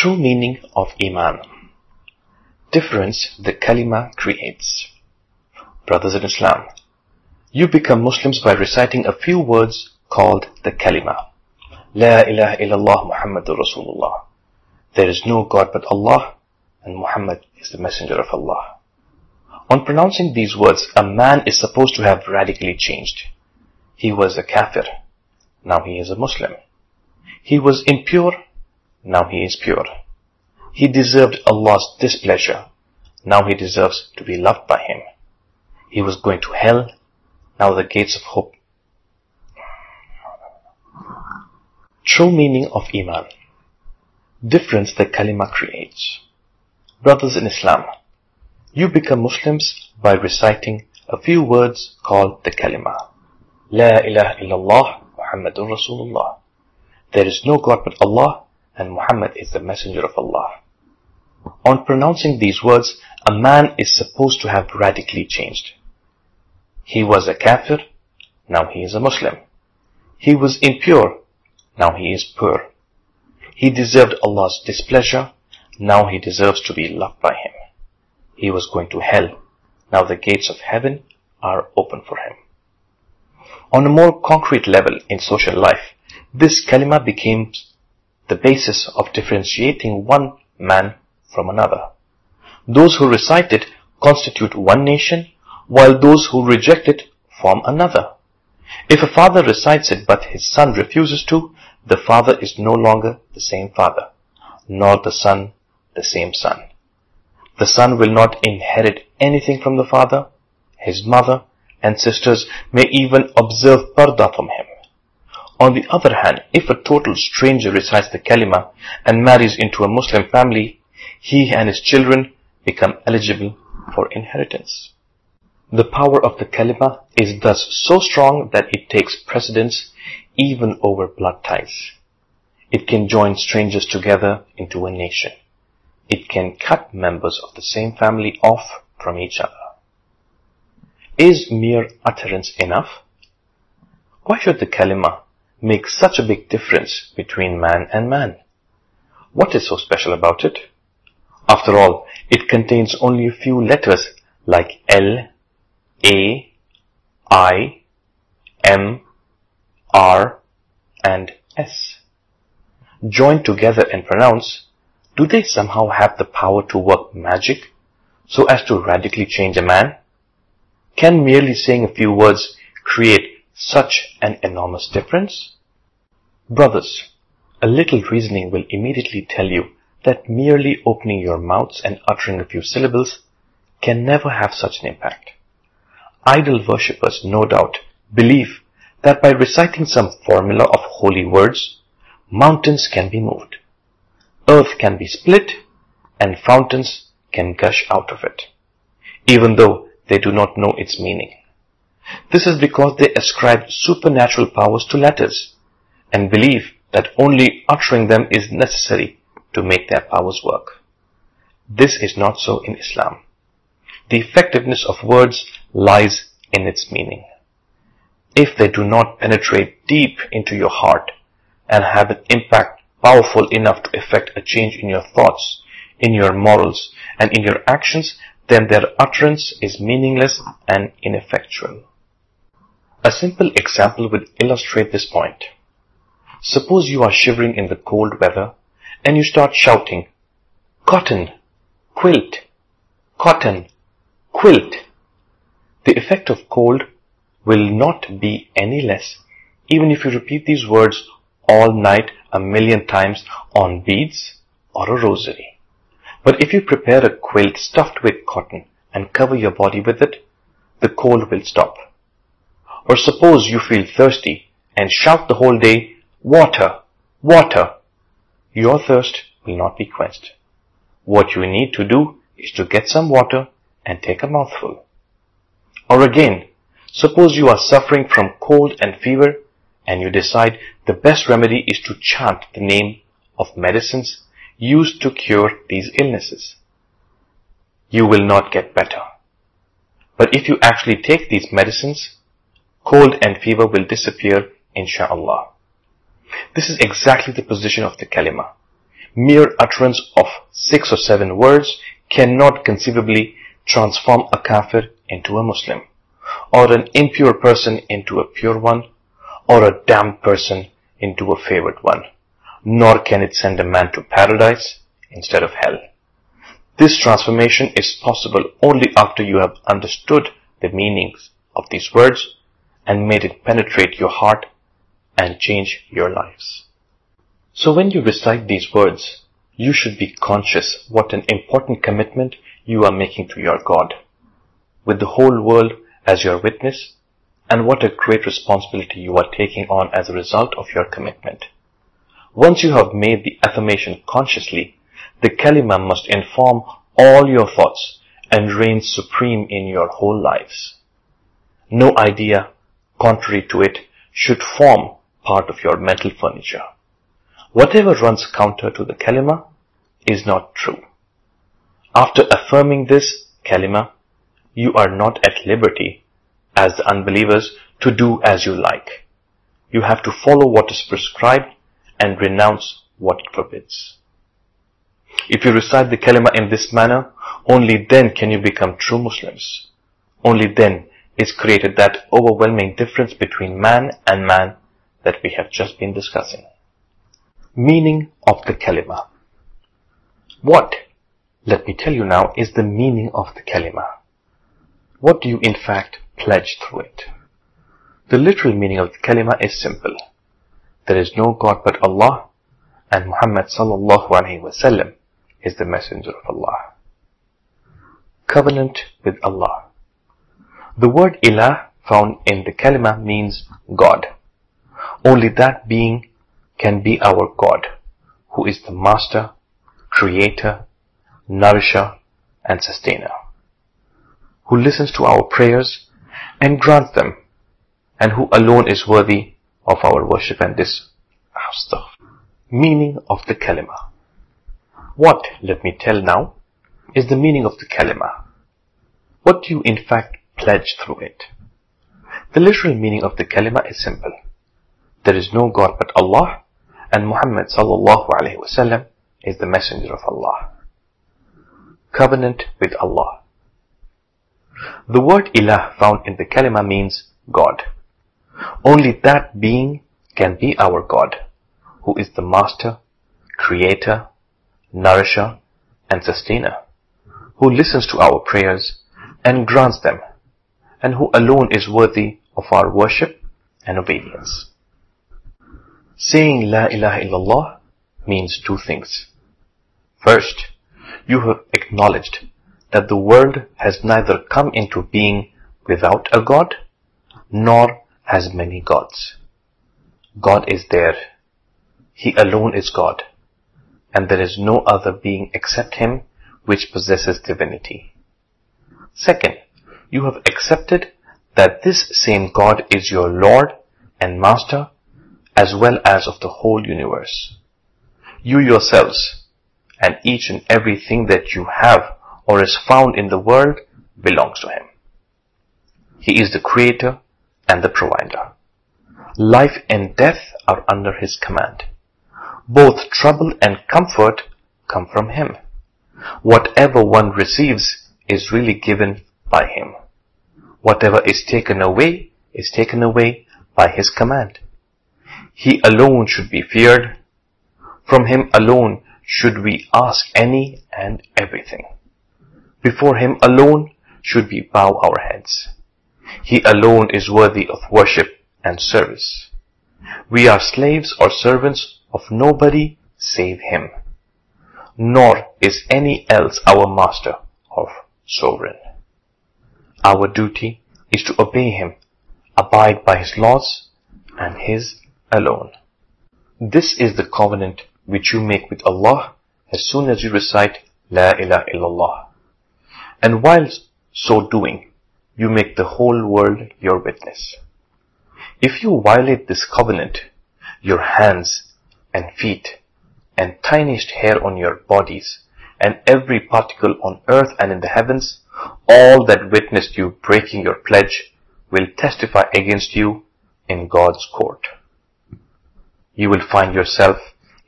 True meaning of Iman. Difference the kalima creates. Brothers in Islam, you become Muslims by reciting a few words called the kalima. La ilaha illallah Muhammadur Rasulullah. There is no God but Allah and Muhammad is the messenger of Allah. On pronouncing these words, a man is supposed to have radically changed. He was a kafir. Now he is a Muslim. He was impure. Now he is pure. He deserved Allah's displeasure. Now he deserves to be loved by Him. He was going to hell. Now the gates of hope. True meaning of Iman. Difference the kalima creates. Brothers in Islam, you become Muslims by reciting a few words called the kalima. La ilaha illallah Muhammadur Rasulullah. There is no God but Allah and Muhammad is the messenger of Allah. On pronouncing these words, a man is supposed to have radically changed. He was a kafir, now he is a Muslim. He was impure, now he is pure. He deserved Allah's displeasure, now he deserves to be loved by Him. He was going to hell, now the gates of heaven are open for him. On a more concrete level in social life, this kalima became the basis of differentiating one man from another. Those who recite it constitute one nation, while those who reject it form another. If a father recites it but his son refuses to, the father is no longer the same father, nor the son the same son. The son will not inherit anything from the father. His mother and sisters may even observe parda from him. On the other hand, if a total stranger recites the kalima and marries into a Muslim family, he and his children become eligible for inheritance. The power of the kalima is thus so strong that it takes precedence even over blood ties. It can join strangers together into a nation. It can cut members of the same family off from each other. Is mere utterance enough? Why should the kalima make such a big difference between man and man? What is so special about it? After all, it contains only a few letters like L, A, I, M, R, and S. Joined together and pronounced, do they somehow have the power to work magic so as to radically change a man? Can merely saying a few words create such an enormous difference? Brothers, a little reasoning will immediately tell you that merely opening your mouths and uttering a few syllables can never have such an impact. Idol worshippers, no doubt, believe that by reciting some formula of holy words, mountains can be moved, earth can be split, and fountains can gush out of it, even though they do not know its meaning. This is because they ascribe supernatural powers to letters and believe that only uttering them is necessary to make their powers work. This is not so in Islam. The effectiveness of words lies in its meaning. If they do not penetrate deep into your heart and have an impact powerful enough to effect a change in your thoughts, in your morals, and in your actions, then their utterance is meaningless and ineffectual. A simple example will illustrate this point. Suppose you are shivering in the cold weather and you start shouting, cotton, quilt, cotton, quilt. The effect of cold will not be any less even if you repeat these words all night a million times on beads or a rosary. But if you prepare a quilt stuffed with cotton and cover your body with it, the cold will stop. Or suppose you feel thirsty and shout the whole day, water, water, your thirst will not be quenched. What you need to do is to get some water and take a mouthful. Or again, suppose you are suffering from cold and fever and you decide the best remedy is to chant the name of medicines used to cure these illnesses. You will not get better. But if you actually take these medicines, cold and fever will disappear, insha'Allah. This is exactly the position of the kalima. mere utterance of six or seven words cannot conceivably transform a kafir into a Muslim, or an impure person into a pure one, or a damned person into a favored one, nor can it send a man to paradise instead of hell. This transformation is possible only after you have understood the meanings of these words and made it penetrate your heart and change your lives. So when you recite these words, you should be conscious what an important commitment you are making to your God, with the whole world as your witness, and what a great responsibility you are taking on as a result of your commitment. Once you have made the affirmation consciously, the kalima must inform all your thoughts and reign supreme in your whole lives. No idea contrary to it should form part of your mental furniture. Whatever runs counter to the kalima is not true. After affirming this kalima, you are not at liberty, as the unbelievers, to do as you like. You have to follow what is prescribed and renounce what it forbids. If you recite the kalima in this manner, only then can you become true Muslims. Only then is created that overwhelming difference between man and man that we have just been discussing. Meaning of the kalima. What, let me tell you now, is the meaning of the kalima? What do you in fact pledge through it? The literal meaning of the kalima is simple. There is no God but Allah and Muhammad sallallahu alaihi wasallam is the messenger of Allah. Covenant with Allah. The word ilah found in the kalima means God. Only that being can be our God, who is the master, creator, nourisher, and sustainer, who listens to our prayers and grants them, and who alone is worthy of our worship and this stuff. Meaning of the kalima. What, let me tell now, is the meaning of the kalima? What do you in fact pledge through it? The literal meaning of the kalima is simple. There is no God but Allah, and Muhammad sallallahu alaihi wasallam is the messenger of Allah. Covenant with Allah. The word ilah found in the kalima means God. Only that being can be our God, who is the master, creator, nourisher, and sustainer, who listens to our prayers and grants them, and who alone is worthy of our worship and obedience. Saying La ilaha illallah means two things. First, you have acknowledged that the world has neither come into being without a God, nor has many gods. God is there. He alone is God, and there is no other being except Him which possesses divinity. Second, you have accepted that this same God is your Lord and Master as well as of the whole universe. You yourselves and each and everything that you have or is found in the world belongs to Him. He is the creator and the provider. Life and death are under His command. Both trouble and comfort come from Him. Whatever one receives is really given by Him. Whatever is taken away is taken away by His command. He alone should be feared. From Him alone should we ask any and everything. Before Him alone should we bow our heads. He alone is worthy of worship and service. We are slaves or servants of nobody save Him. Nor is any else our master or sovereign. Our duty is to obey Him, abide by His laws, and His alone. This is the covenant which you make with Allah as soon as you recite La ilaha illallah. And while so doing, you make the whole world your witness. If you violate this covenant, your hands and feet and tiniest hair on your bodies and every particle on earth and in the heavens, all that witnessed you breaking your pledge will testify against you in God's court. You will find yourself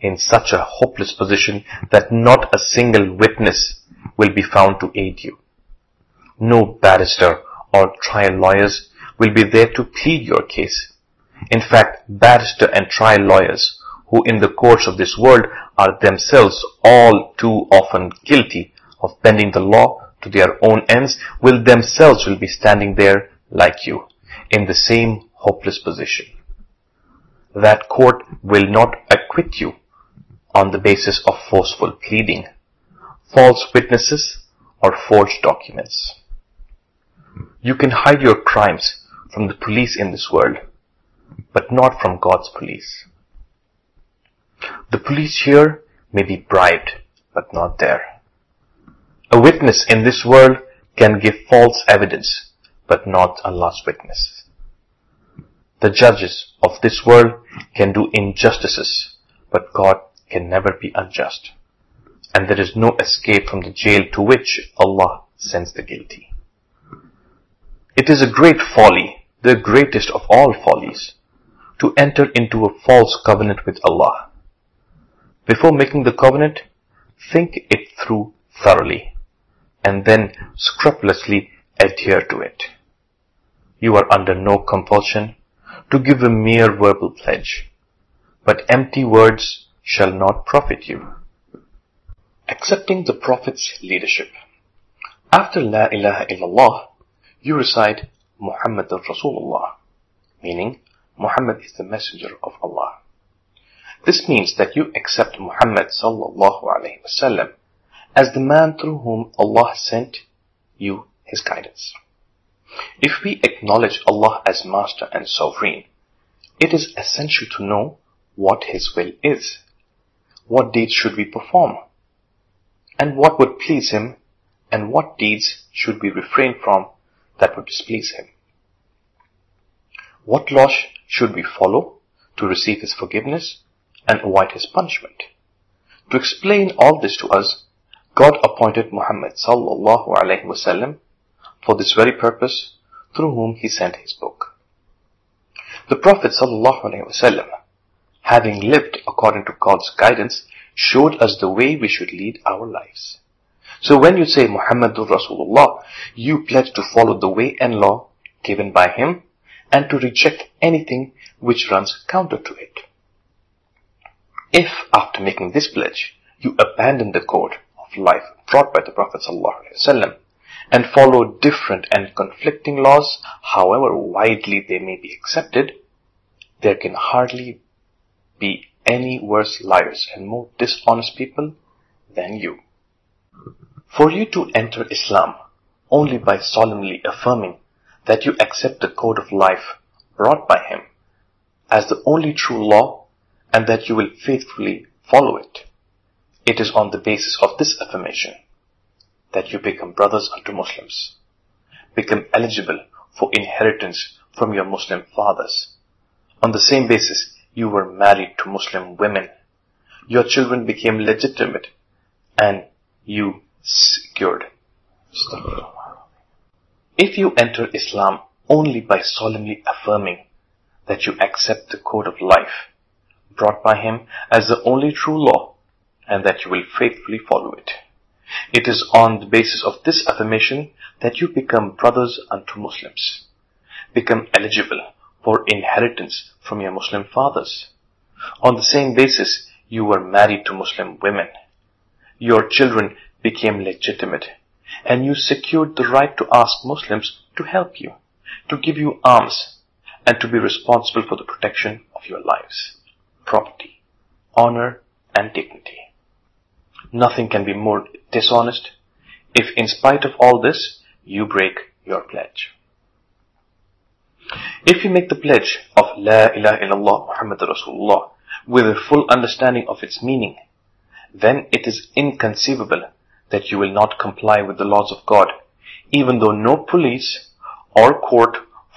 in such a hopeless position that not a single witness will be found to aid you. No barrister or trial lawyers will be there to plead your case. In fact, barrister and trial lawyers who in the courts of this world are themselves all too often guilty of bending the law to their own ends will themselves will be standing there like you in the same hopeless position. That court will not acquit you on the basis of forceful pleading, false witnesses, or forged documents. You can hide your crimes from the police in this world, but not from God's police. The police here may be bribed, but not there. A witness in this world can give false evidence, but not Allah's witness. The judges of this world can do injustices, but God can never be unjust. And there is no escape from the jail to which Allah sends the guilty. It is a great folly, the greatest of all follies, to enter into a false covenant with Allah. Before making the covenant, think it through thoroughly, and then scrupulously adhere to it. You are under no compulsion to give a mere verbal pledge, but empty words shall not profit you. Accepting the Prophet's leadership. After La ilaha illallah, you recite Muhammadur Rasulullah, meaning Muhammad is the messenger of Allah. This means that you accept Muhammad sallallahu alaihi wasallam as the man through whom Allah sent you his guidance. If we acknowledge Allah as master and sovereign, it is essential to know what his will is what deeds should we perform? And what would please him? And what deeds should we refrain from that would displease him? What laws should we follow to receive his forgiveness and avoid his punishment? To explain all this to us, God appointed Muhammad sallallahu alaihi wasallam for this very purpose through whom he sent his book. The Prophet sallallahu alaihi wasallam having lived according to God's guidance, showed us the way we should lead our lives. So when you say Muhammadur Rasulullah, you pledge to follow the way and law given by him and to reject anything which runs counter to it. If after making this pledge, you abandon the code of life brought by the Prophet ﷺ and follow different and conflicting laws, however widely they may be accepted, there can hardly be any worse liars and more dishonest people than you. For you to enter Islam only by solemnly affirming that you accept the code of life brought by him as the only true law and that you will faithfully follow it. It is on the basis of this affirmation that you become brothers unto Muslims, become eligible for inheritance from your Muslim fathers. On the same basis, you were married to Muslim women. Your children became legitimate and you secured. If you enter Islam only by solemnly affirming that you accept the code of life brought by him as the only true law and that you will faithfully follow it. It is on the basis of this affirmation that you become brothers unto Muslims, become eligible for inheritance from your Muslim fathers. On the same basis, you were married to Muslim women. Your children became legitimate, and you secured the right to ask Muslims to help you, to give you alms, and to be responsible for the protection of your lives, property, honor, and dignity. Nothing can be more dishonest if in spite of all this, you break your pledge. If you make the pledge of La ilaha illallah Muhammad Rasulullah with a full understanding of its meaning, then it is inconceivable that you will not comply with the laws of God, even though no police or court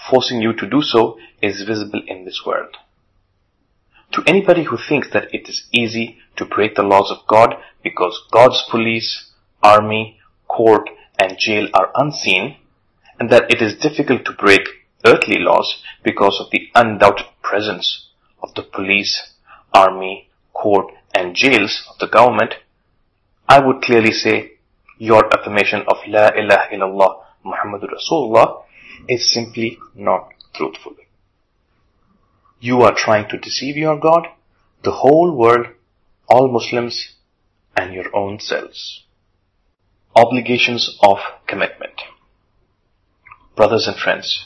forcing you to do so is visible in this world. To anybody who thinks that it is easy to break the laws of God because God's police, army, court, and jail are unseen, and that it is difficult to break earthly laws because of the undoubted presence of the police, army, court, and jails of the government, I would clearly say your affirmation of La ilaha illallah Muhammadur Rasulullah is simply not truthful. You are trying to deceive your God, the whole world, all Muslims, and your own selves. Obligations of commitment. Brothers and friends,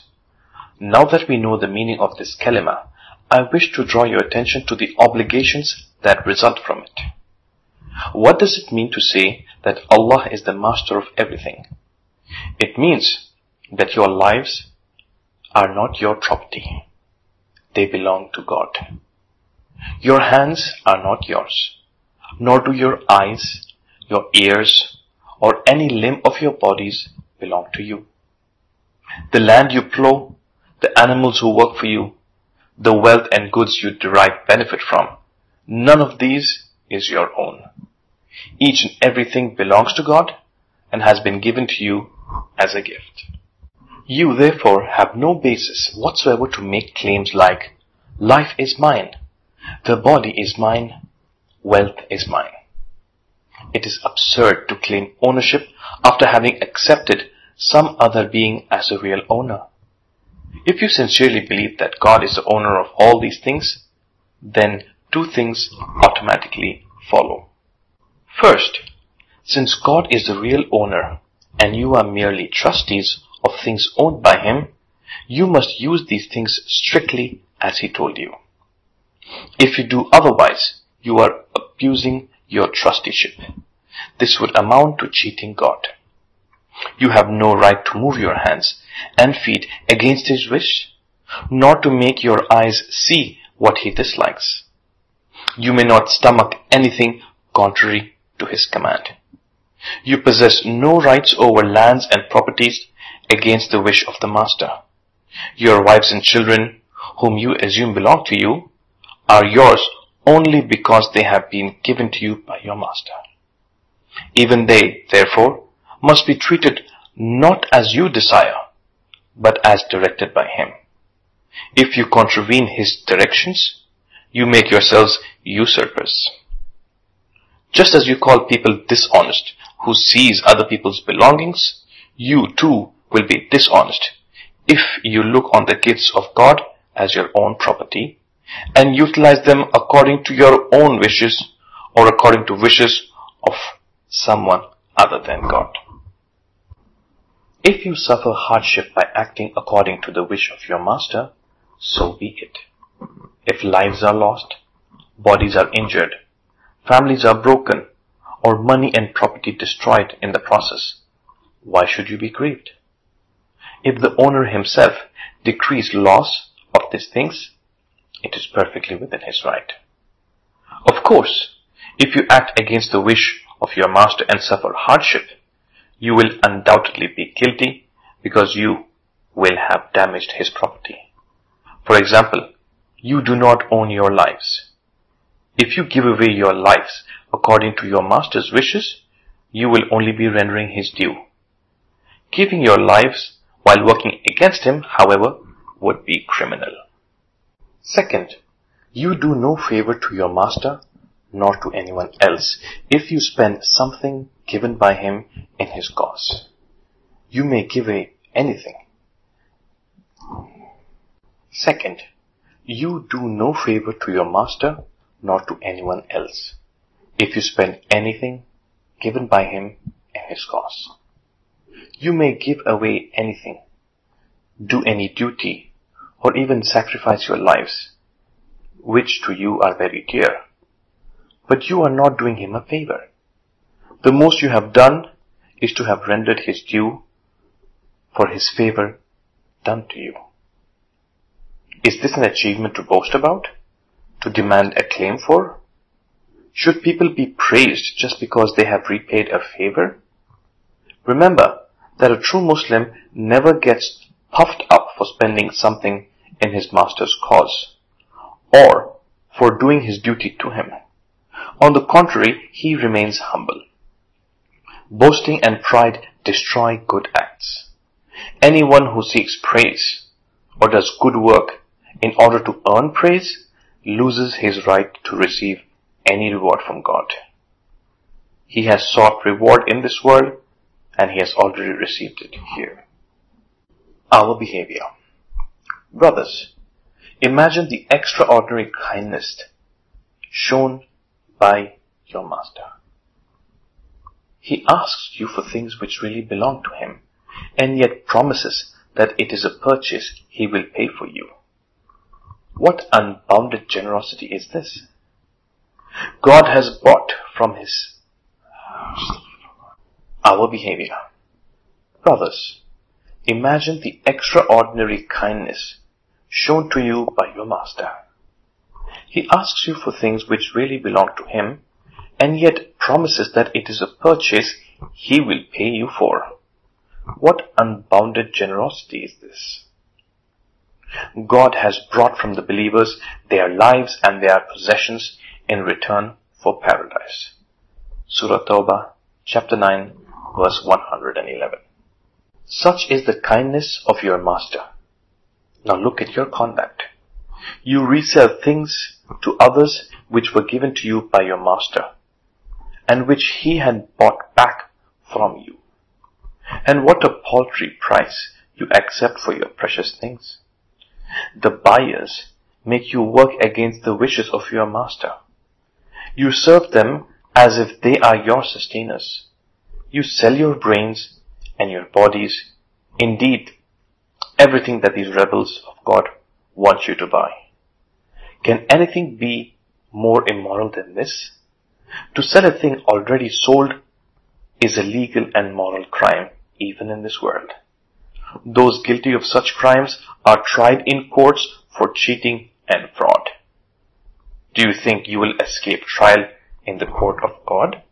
now that we know the meaning of this kalima, I wish to draw your attention to the obligations that result from it. What does it mean to say that Allah is the master of everything? It means that your lives are not your property. They belong to God. Your hands are not yours, nor do your eyes, your ears, or any limb of your bodies belong to you. The land you plow, the animals who work for you, the wealth and goods you derive benefit from, none of these is your own. Each and everything belongs to God and has been given to you as a gift. You therefore have no basis whatsoever to make claims like, life is mine, the body is mine, wealth is mine. It is absurd to claim ownership after having accepted some other being as a real owner. If you sincerely believe that God is the owner of all these things, then two things automatically follow. First, since God is the real owner and you are merely trustees of things owned by Him, you must use these things strictly as He told you. If you do otherwise, you are abusing your trusteeship. This would amount to cheating God. You have no right to move your hands and feet against His wish, nor to make your eyes see what He dislikes. You may not stomach anything contrary to His command. You possess no rights over lands and properties against the wish of the master. Your wives and children, whom you assume belong to you, are yours only because they have been given to you by your master. Even they, therefore, must be treated not as you desire, but as directed by him. If you contravene his directions, you make yourselves usurpers. Just as you call people dishonest who seize other people's belongings, you too will be dishonest if you look on the gifts of God as your own property and utilize them according to your own wishes or according to wishes of someone other than God. If you suffer hardship by acting according to the wish of your master, so be it. If lives are lost, bodies are injured, families are broken, or money and property destroyed in the process, why should you be grieved? If the owner himself decrees loss of these things, it is perfectly within his right. Of course, if you act against the wish of your master and suffer hardship, you will undoubtedly be guilty because you will have damaged his property. For example, you do not own your lives. If you give away your lives according to your master's wishes, you will only be rendering his due. Giving your lives while working against him, however, would be criminal. Second, you do no favor to your master nor to anyone else if you spend something given by him in his cause. You may give away anything. Second, you do no favor to your master nor to anyone else if you spend anything given by him in his cause. You may give away anything, do any duty, or even sacrifice your lives, which to you are very dear. But you are not doing him a favor. The most you have done is to have rendered his due for his favor done to you. Is this an achievement to boast about? To demand a claim for? Should people be praised just because they have repaid a favor? Remember that a true Muslim never gets puffed up for spending something in his master's cause or for doing his duty to him. On the contrary, he remains humble. Boasting and pride destroy good acts. Anyone who seeks praise or does good work in order to earn praise loses his right to receive any reward from God. He has sought reward in this world and he has already received it here. Our behavior. Brothers, imagine the extraordinary kindness shown by your master. He asks you for things which really belong to him and yet promises that it is a purchase he will pay for you. What unbounded generosity is this? God has bought from his our behavior. Brothers, imagine the extraordinary kindness shown to you by your master. He asks you for things which really belong to him and yet promises that it is a purchase he will pay you for. What unbounded generosity is this? God has brought from the believers their lives and their possessions in return for paradise. Surah Tawbah, chapter 9, verse 111. Such is the kindness of your master. Now look at your conduct. You resell things to others which were given to you by your master, and which he had bought back from you. And what a paltry price you accept for your precious things. The buyers make you work against the wishes of your master. You serve them as if they are your sustainers. You sell your brains and your bodies, indeed, everything that these rebels of God want you to buy. Can anything be more immoral than this? To sell a thing already sold is a legal and moral crime even in this world. Those guilty of such crimes are tried in courts for cheating and fraud. Do you think you will escape trial in the court of God?